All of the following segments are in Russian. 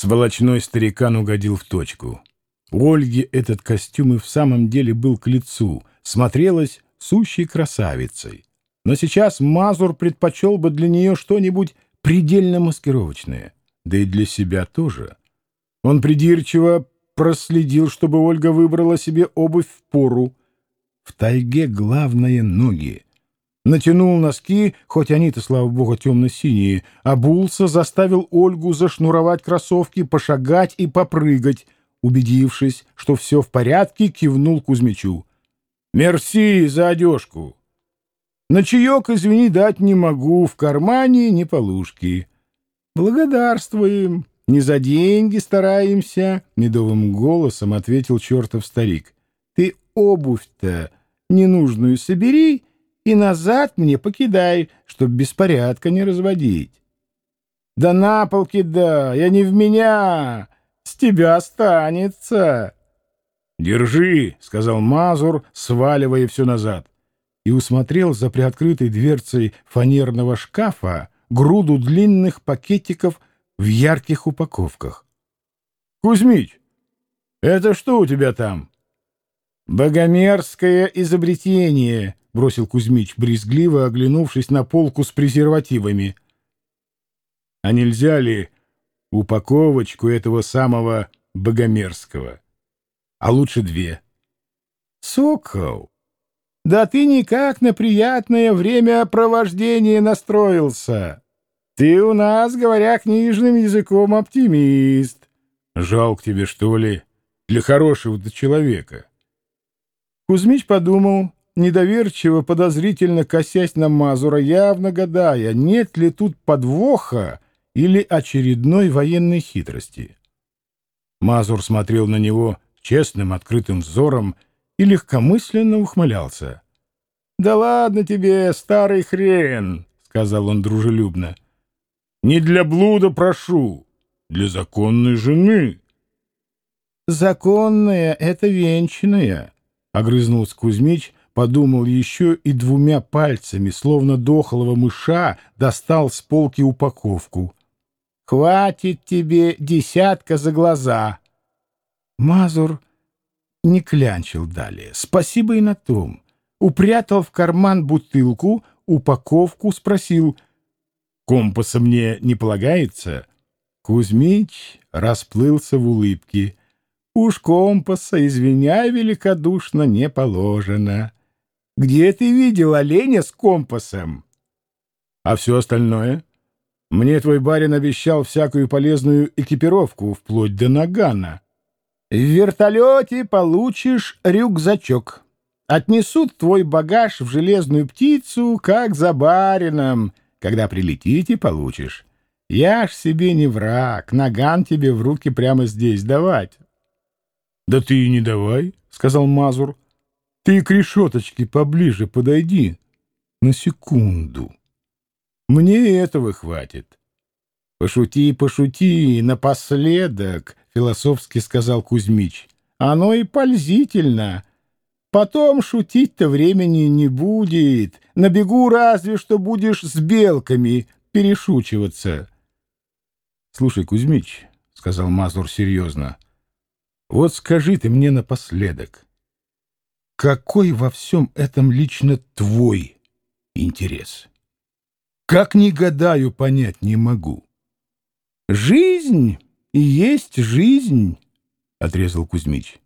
Сволочной старикан угодил в точку. Ольге этот костюм и в самом деле был к лицу, смотрелась сущей красавицей. Но сейчас Мазур предпочел бы для нее что-нибудь предельно маскировочное, да и для себя тоже. Он придирчиво проследил, чтобы Ольга выбрала себе обувь в пору. В тайге главное — ноги. Натянул носки, хоть они-то, слава богу, темно-синие, обулся, заставил Ольгу зашнуровать кроссовки, пошагать и попрыгать — убедившись, что все в порядке, кивнул Кузьмичу. «Мерси за одежку. На чаек, извини, дать не могу, в кармане ни полушки. Благодарствуем, не за деньги стараемся», — медовым голосом ответил чертов старик. «Ты обувь-то ненужную собери и назад мне покидай, чтоб беспорядка не разводить». «Да на пол кидай, я не в меня!» с тебя останется. — Держи, — сказал Мазур, сваливая все назад, и усмотрел за приоткрытой дверцей фанерного шкафа груду длинных пакетиков в ярких упаковках. — Кузьмич, это что у тебя там? — Богомерзкое изобретение, — бросил Кузьмич, брезгливо оглянувшись на полку с презервативами. — А нельзя ли упаковочку этого самого богомерзкого. А лучше две. Сокол, да ты никак на приятное времяпровождение настроился. Ты у нас, говоря книжным языком, оптимист. Жалко тебе, что ли, для хорошего-то человека. Кузьмич подумал, недоверчиво, подозрительно косясь на Мазура, явно гадая, нет ли тут подвоха, или очередной военной хитрости. Мазур смотрел на него честным, открытым взором и легкомысленно ухмылялся. — Да ладно тебе, старый хрен, — сказал он дружелюбно. — Не для блуда прошу, для законной жены. — Законная — это венчанная, — огрызнулся Кузьмич, подумал еще и двумя пальцами, словно дохлого мыша, достал с полки упаковку — Хватит тебе десятка за глаза. Мазур не клянчил далее. Спасибо и на том. Упрятал в карман бутылку, упаковку, спросил. Компаса мне не полагается? Кузьмич расплылся в улыбке. Уж компаса, извиняй, великодушно не положено. Где ты видел оленя с компасом? А все остальное? Мне твой барин обещал всякую полезную экипировку, вплоть до нагана. В вертолете получишь рюкзачок. Отнесут твой багаж в железную птицу, как за барином. Когда прилетите, получишь. Я ж себе не враг, наган тебе в руки прямо здесь давать. — Да ты и не давай, — сказал Мазур. — Ты к решеточке поближе подойди. На секунду. Мне этого хватит. Пошути, пошути, напоследок, философски сказал Кузьмич. Оно и пользительно. Потом шутить-то времени не будет. На бегу разве что будешь с белками перешучиваться. Слушай, Кузьмич, сказал Мазур серьезно, вот скажи ты мне напоследок, какой во всем этом лично твой интерес? Как не гадаю, понять не могу. Жизнь и есть жизнь, — отрезал Кузьмич.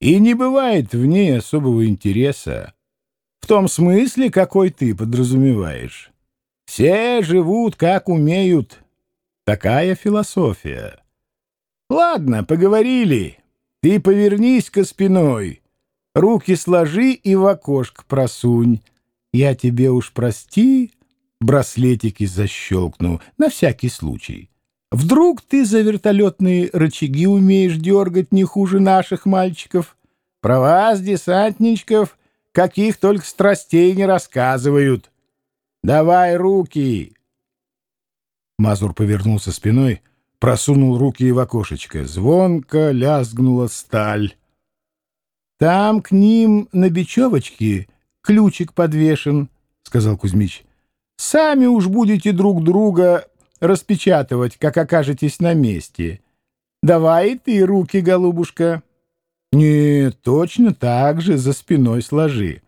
И не бывает в ней особого интереса. В том смысле, какой ты подразумеваешь. Все живут, как умеют. Такая философия. Ладно, поговорили. Ты повернись-ка спиной. Руки сложи и в окошко просунь. Я тебе уж прости, браслетики защелкну, на всякий случай. Вдруг ты за вертолетные рычаги умеешь дергать не хуже наших мальчиков? Про вас, десантничков, каких только страстей не рассказывают. Давай руки!» Мазур повернулся спиной, просунул руки в окошечко. Звонко лязгнула сталь. «Там к ним на бечевочке ключик подвешен», — сказал Кузьмич. Сами уж будете друг друга распечатывать, как окажетесь на месте. Давай ты руки, голубушка. Нет, точно так же за спиной сложи.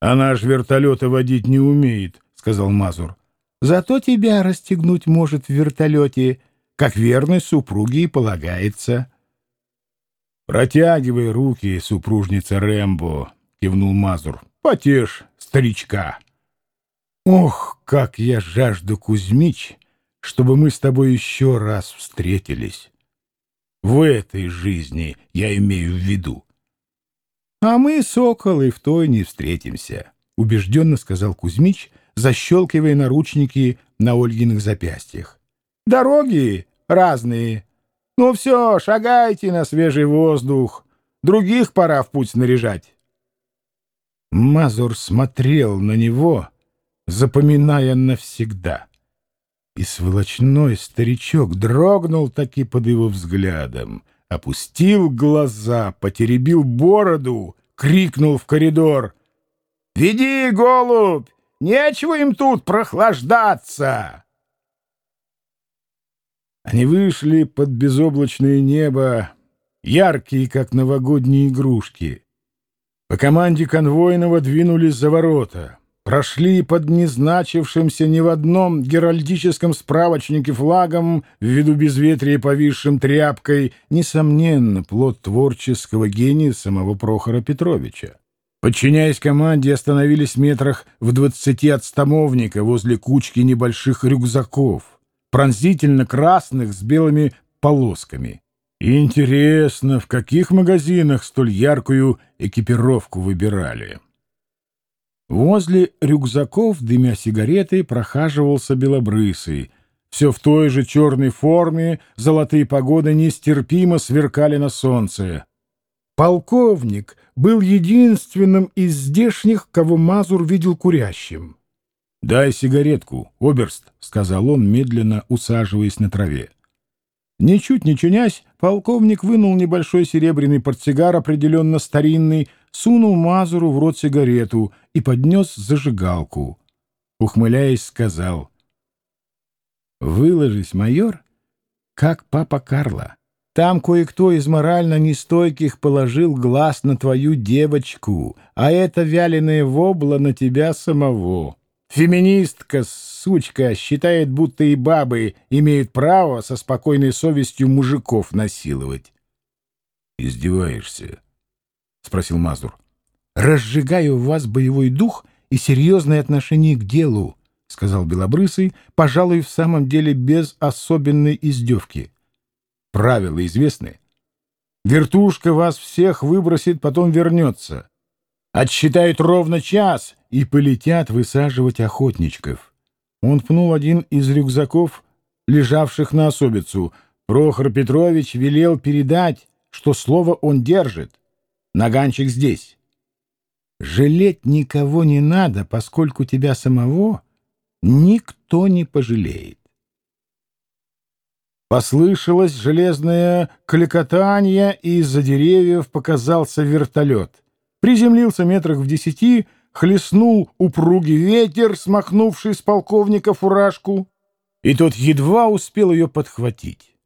Она ж вертолета водить не умеет, сказал Мазур. Зато тебя расстегнуть может в вертолете, как верной супруге и полагается. Протягивай руки, супружница Рэмбо, кивнул Мазур. Потешь старичка. Ох, как я жажду, Кузьмич, чтобы мы с тобой еще раз встретились. В этой жизни я имею в виду. А мы, соколы, в той не встретимся, убежденно сказал Кузьмич, защелкивая наручники на Ольгиных запястьях. Дороги разные. Ну все, шагайте на свежий воздух. Других пора в путь снаряжать. Мазур смотрел на него, запоминая навсегда. И сволочной старичок дрогнул таки под его взглядом, опустил глаза, потеребил бороду, крикнул в коридор. «Веди, голубь! Нечего им тут прохлаждаться!» Они вышли под безоблачное небо, яркие, как новогодние игрушки. По команде конвойного двинулись за ворота, прошли под незначившимся ни в одном геральдическом справочнике флагом ввиду безветрия повисшим тряпкой, несомненно, плод творческого гения самого Прохора Петровича. Подчиняясь команде, остановились в метрах в двадцати от стамовника возле кучки небольших рюкзаков, пронзительно красных с белыми полосками. Интересно, в каких магазинах столь яркую экипировку выбирали? Возле рюкзаков, дымя сигареты, прохаживался белобрысый. Все в той же черной форме, золотые погоды нестерпимо сверкали на солнце. Полковник был единственным из здешних, кого Мазур видел курящим. — Дай сигаретку, оберст, — сказал он, медленно усаживаясь на траве. Ничуть не чунясь, полковник вынул небольшой серебряный портсигар, определенно старинный, сунул Мазуру в рот сигарету и поднес зажигалку. Ухмыляясь, сказал, «Выложись, майор, как папа Карла. Там кое-кто из морально нестойких положил глаз на твою девочку, а это вяленое вобла на тебя самого». Феминистка, сучка, считает, будто и бабы имеют право со спокойной совестью мужиков насиловать. «Издеваешься?» — спросил Мазур. «Разжигаю в вас боевой дух и серьезное отношение к делу», — сказал Белобрысый, пожалуй, в самом деле без особенной издевки. «Правила известны. Вертушка вас всех выбросит, потом вернется. Отсчитают ровно час и полетят высаживать охотничков. Он пнул один из рюкзаков, лежавших на особицу. Прохор Петрович велел передать, что слово он держит. Наганчик здесь. Жалеть никого не надо, поскольку тебя самого никто не пожалеет. Послышалось железное кликотанье, и из-за деревьев показался вертолет. Приземлился метрах в десяти, хлестнул упругий ветер, смахнувший с полковника фуражку, и тот едва успел ее подхватить.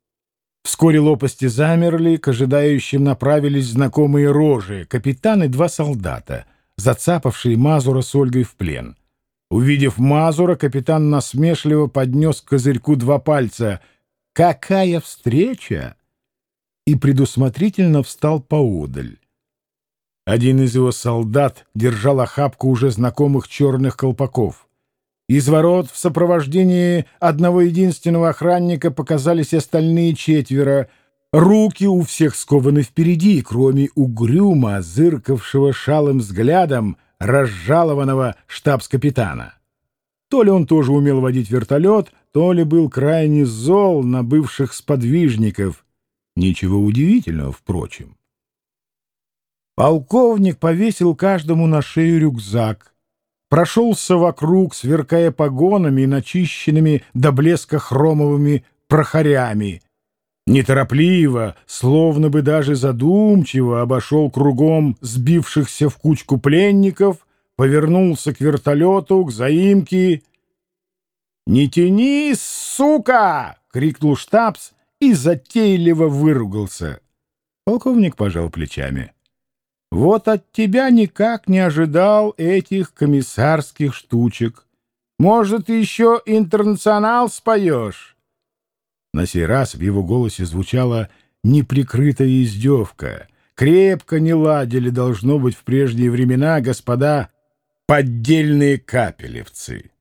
Вскоре лопасти замерли, к ожидающим направились знакомые рожи, капитан и два солдата, зацапавшие Мазура с Ольгой в плен. Увидев Мазура, капитан насмешливо поднес к козырьку два пальца. «Какая встреча!» и предусмотрительно встал поодаль. Один из его солдат держал охапку уже знакомых черных колпаков. Из ворот в сопровождении одного единственного охранника показались остальные четверо. Руки у всех скованы впереди, кроме угрюма, зыркавшего шалым взглядом разжалованного штабс-капитана. То ли он тоже умел водить вертолет, то ли был крайне зол на бывших сподвижников. Ничего удивительного, впрочем. Полковник повесил каждому на шею рюкзак, прошелся вокруг, сверкая погонами и начищенными до блеска хромовыми прохорями. Неторопливо, словно бы даже задумчиво, обошел кругом сбившихся в кучку пленников, повернулся к вертолету, к заимке. «Не тяни, сука!» — крикнул штабс и затейливо выругался. Полковник пожал плечами. «Вот от тебя никак не ожидал этих комиссарских штучек. Может, еще интернационал споешь?» На сей раз в его голосе звучала неприкрытая издевка. Крепко не ладили, должно быть, в прежние времена господа поддельные капелевцы.